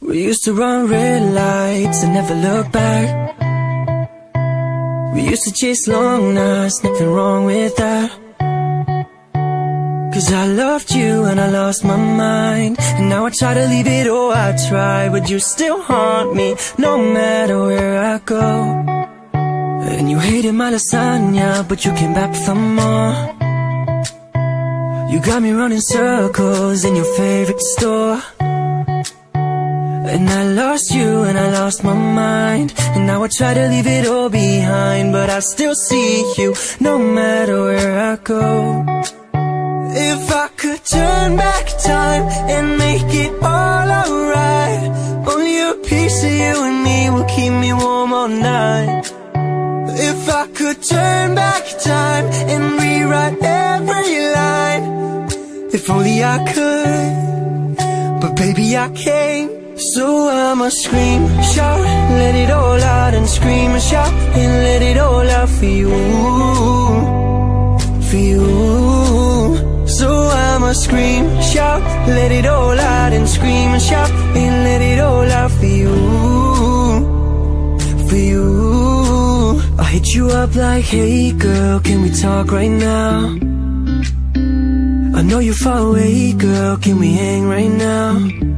We used to run red lights and never look back. We used to chase long nights, nothing wrong with that. Cause I loved you and I lost my mind. And now I try to leave it all, I try. But you still haunt me, no matter where I go. And you hated my lasagna, but you came back for more. You got me running circles in your favorite store. And I lost you and I lost my mind. And now I try to leave it all behind But I still see you no matter where I go. If I could turn back time and make it all alright Only a piece of you and me will keep me warm all night. If I could turn back time and rewrite every line If only I could. But baby I can't so I'ma scream, shout, let it all out and scream and shout and let it all out for you, for you. So I'ma scream, shout, let it all out and scream and shout and let it all out for you, for you. I hit you up like, hey girl, can we talk right now? I know you're far away, girl, can we hang right now?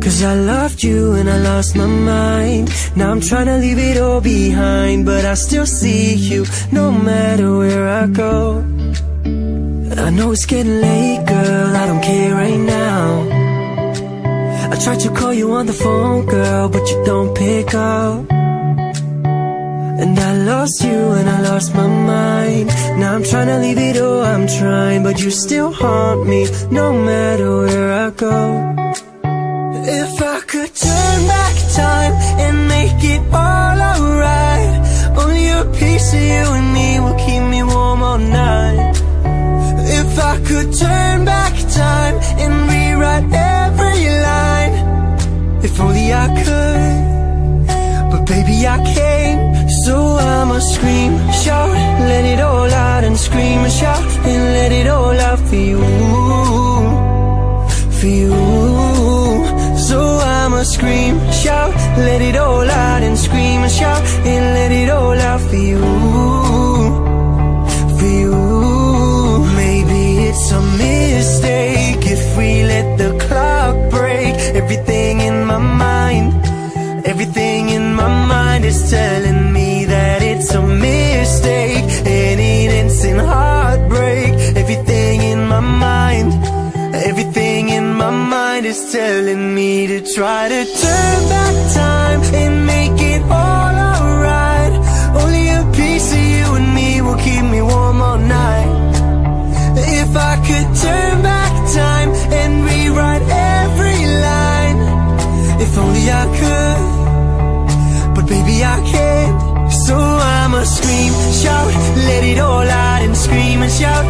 Cause I loved you and I lost my mind. Now I'm trying to leave it all behind But I still see you no matter where I go. I know it's getting late, girl, I don't care right now. I tried to call you on the phone, girl, but you don't pick up. And I lost you and I lost my mind. Now I'm trying to leave it all, I'm trying But you still haunt me no matter where I go if I could turn back time and make it all alright Only a piece of you and me? Will keep me warm all night. If I could turn back time and rewrite every line. If only I could, but baby I can't So I'ma scream, shout, let it all out and scream. And shout And let it all out for you, telling me to try to turn back time and make it all alright. Only a piece of you and me will keep me warm all night. If I could turn back time and rewrite every line If only I could, but baby I can't. So I'ma scream, shout, let it all out and scream and shout